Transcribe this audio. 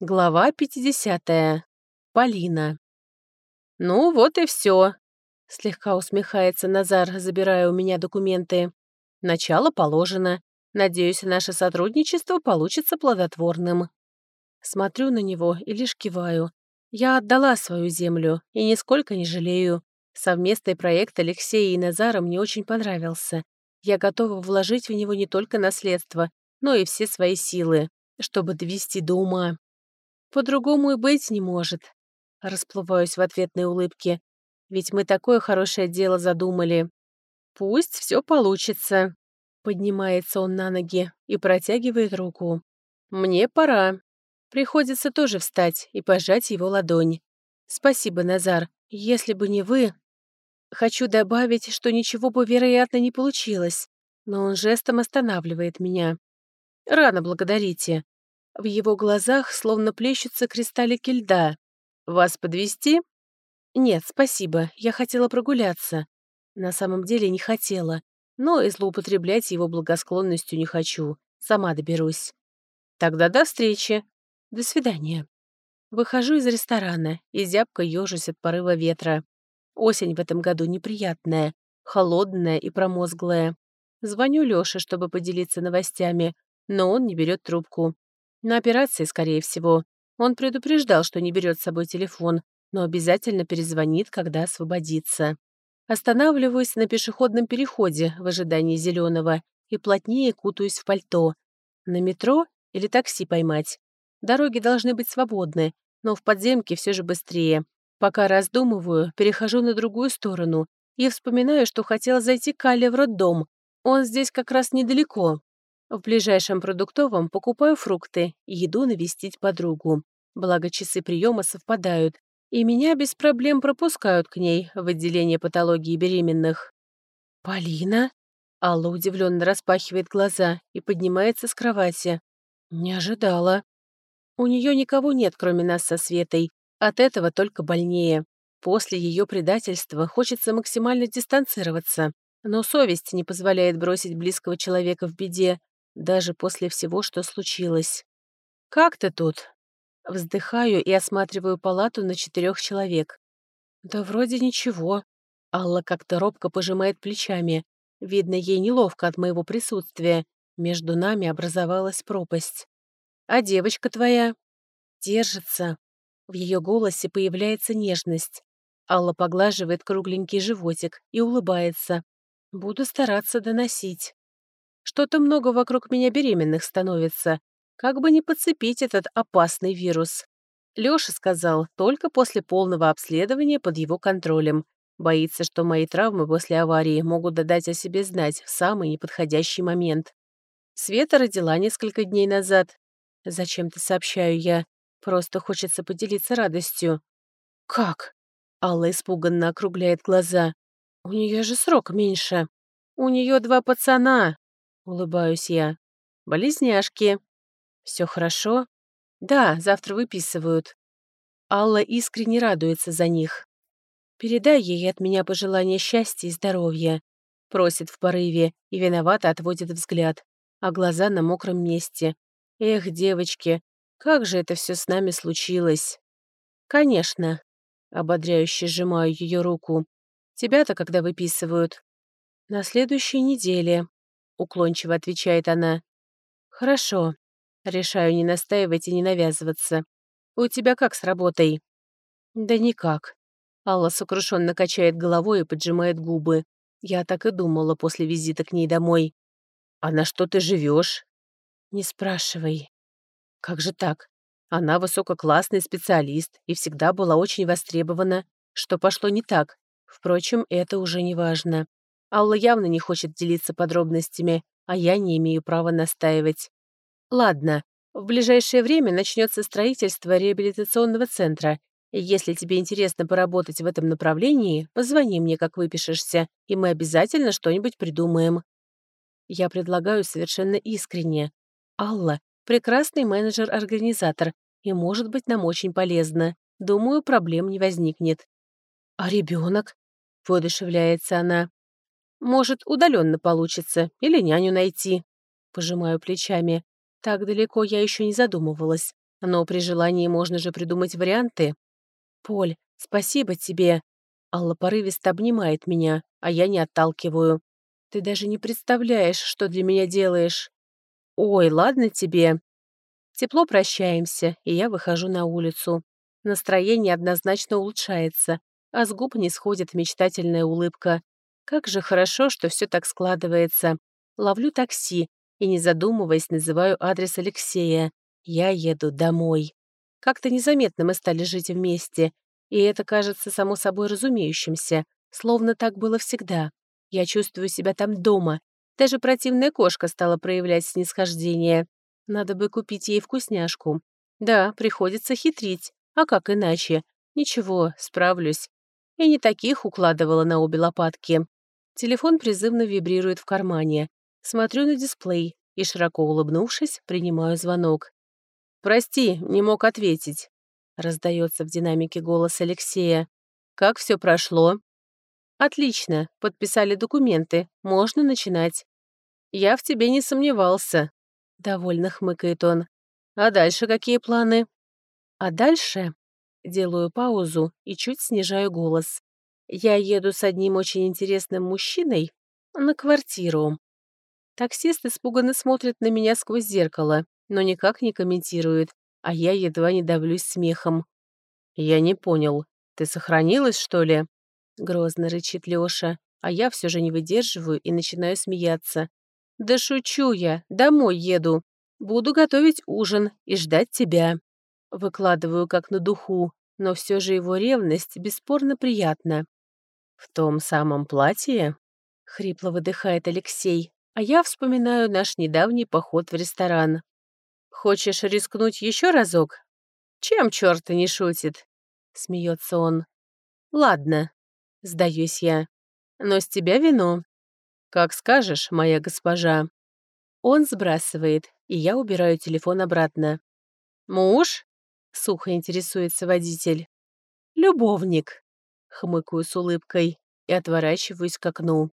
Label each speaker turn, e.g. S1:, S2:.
S1: Глава 50. Полина. «Ну вот и все. слегка усмехается Назар, забирая у меня документы. «Начало положено. Надеюсь, наше сотрудничество получится плодотворным». Смотрю на него и лишь киваю. Я отдала свою землю и нисколько не жалею. Совместный проект Алексея и Назара мне очень понравился. Я готова вложить в него не только наследство, но и все свои силы, чтобы довести до ума. По-другому и быть не может. Расплываюсь в ответной улыбке. Ведь мы такое хорошее дело задумали. Пусть все получится. Поднимается он на ноги и протягивает руку. Мне пора. Приходится тоже встать и пожать его ладонь. Спасибо, Назар. Если бы не вы... Хочу добавить, что ничего бы, вероятно, не получилось, но он жестом останавливает меня. Рано благодарите. В его глазах словно плещутся кристаллики льда. «Вас подвести? «Нет, спасибо. Я хотела прогуляться. На самом деле не хотела, но и злоупотреблять его благосклонностью не хочу. Сама доберусь. Тогда до встречи. До свидания. Выхожу из ресторана и зябко ёжусь от порыва ветра. Осень в этом году неприятная, холодная и промозглая. Звоню Лёше, чтобы поделиться новостями, но он не берет трубку. На операции, скорее всего. Он предупреждал, что не берет с собой телефон, но обязательно перезвонит, когда освободится. Останавливаюсь на пешеходном переходе в ожидании зеленого и плотнее кутаюсь в пальто. На метро или такси поймать. Дороги должны быть свободны, но в подземке все же быстрее. Пока раздумываю, перехожу на другую сторону и вспоминаю, что хотела зайти к Калле в роддом. Он здесь как раз недалеко. В ближайшем продуктовом покупаю фрукты и иду навестить подругу. Благо часы приема совпадают, и меня без проблем пропускают к ней в отделение патологии беременных. «Полина?» Алла удивленно распахивает глаза и поднимается с кровати. «Не ожидала. У нее никого нет, кроме нас со Светой. От этого только больнее. После ее предательства хочется максимально дистанцироваться, но совесть не позволяет бросить близкого человека в беде, даже после всего, что случилось. «Как ты тут?» Вздыхаю и осматриваю палату на четырех человек. «Да вроде ничего». Алла как-то робко пожимает плечами. Видно, ей неловко от моего присутствия. Между нами образовалась пропасть. «А девочка твоя?» «Держится». В ее голосе появляется нежность. Алла поглаживает кругленький животик и улыбается. «Буду стараться доносить». Что-то много вокруг меня беременных становится. Как бы не подцепить этот опасный вирус. Лёша сказал, только после полного обследования под его контролем. Боится, что мои травмы после аварии могут дать о себе знать в самый неподходящий момент. Света родила несколько дней назад. Зачем-то сообщаю я. Просто хочется поделиться радостью. «Как?» Алла испуганно округляет глаза. «У нее же срок меньше. У нее два пацана!» Улыбаюсь я. Болезняшки. Все хорошо? Да, завтра выписывают. Алла искренне радуется за них. Передай ей от меня пожелание счастья и здоровья. Просит в порыве и виновато отводит взгляд, а глаза на мокром месте. Эх, девочки, как же это все с нами случилось? Конечно. Ободряюще сжимаю ее руку. Тебя-то когда выписывают? На следующей неделе уклончиво отвечает она. Хорошо. Решаю не настаивать и не навязываться. У тебя как с работой? Да никак. Алла сокрушенно качает головой и поджимает губы. Я так и думала после визита к ней домой. А на что ты живешь? Не спрашивай. Как же так? Она высококлассный специалист и всегда была очень востребована. Что пошло не так? Впрочем, это уже не важно. Алла явно не хочет делиться подробностями, а я не имею права настаивать. Ладно, в ближайшее время начнется строительство реабилитационного центра. Если тебе интересно поработать в этом направлении, позвони мне, как выпишешься, и мы обязательно что-нибудь придумаем. Я предлагаю совершенно искренне. Алла — прекрасный менеджер-организатор, и может быть нам очень полезно. Думаю, проблем не возникнет. А ребенок? воодушевляется она. Может, удаленно получится, или няню найти. Пожимаю плечами. Так далеко я еще не задумывалась. Но при желании можно же придумать варианты. «Поль, спасибо тебе!» Алла порывисто обнимает меня, а я не отталкиваю. «Ты даже не представляешь, что для меня делаешь!» «Ой, ладно тебе!» Тепло прощаемся, и я выхожу на улицу. Настроение однозначно улучшается, а с губ не сходит мечтательная улыбка. Как же хорошо, что все так складывается. Ловлю такси и, не задумываясь, называю адрес Алексея. Я еду домой. Как-то незаметно мы стали жить вместе, и это кажется само собой разумеющимся, словно так было всегда. Я чувствую себя там дома. Даже противная кошка стала проявлять снисхождение. Надо бы купить ей вкусняшку. Да, приходится хитрить. А как иначе? Ничего, справлюсь. И не таких укладывала на обе лопатки. Телефон призывно вибрирует в кармане. Смотрю на дисплей и, широко улыбнувшись, принимаю звонок. «Прости, не мог ответить», — раздается в динамике голос Алексея. «Как все прошло?» «Отлично, подписали документы, можно начинать». «Я в тебе не сомневался», — довольно хмыкает он. «А дальше какие планы?» «А дальше?» Делаю паузу и чуть снижаю голос. Я еду с одним очень интересным мужчиной на квартиру. Таксист испуганно смотрит на меня сквозь зеркало, но никак не комментирует, а я едва не давлюсь смехом. «Я не понял, ты сохранилась, что ли?» Грозно рычит Лёша, а я все же не выдерживаю и начинаю смеяться. «Да шучу я, домой еду. Буду готовить ужин и ждать тебя». Выкладываю как на духу, но все же его ревность бесспорно приятна. «В том самом платье?» — хрипло выдыхает Алексей, а я вспоминаю наш недавний поход в ресторан. «Хочешь рискнуть еще разок?» «Чем черт не шутит?» — смеется он. «Ладно», — сдаюсь я. «Но с тебя вино». «Как скажешь, моя госпожа». Он сбрасывает, и я убираю телефон обратно. «Муж?» — сухо интересуется водитель. «Любовник», — хмыкаю с улыбкой и отворачиваюсь к окну.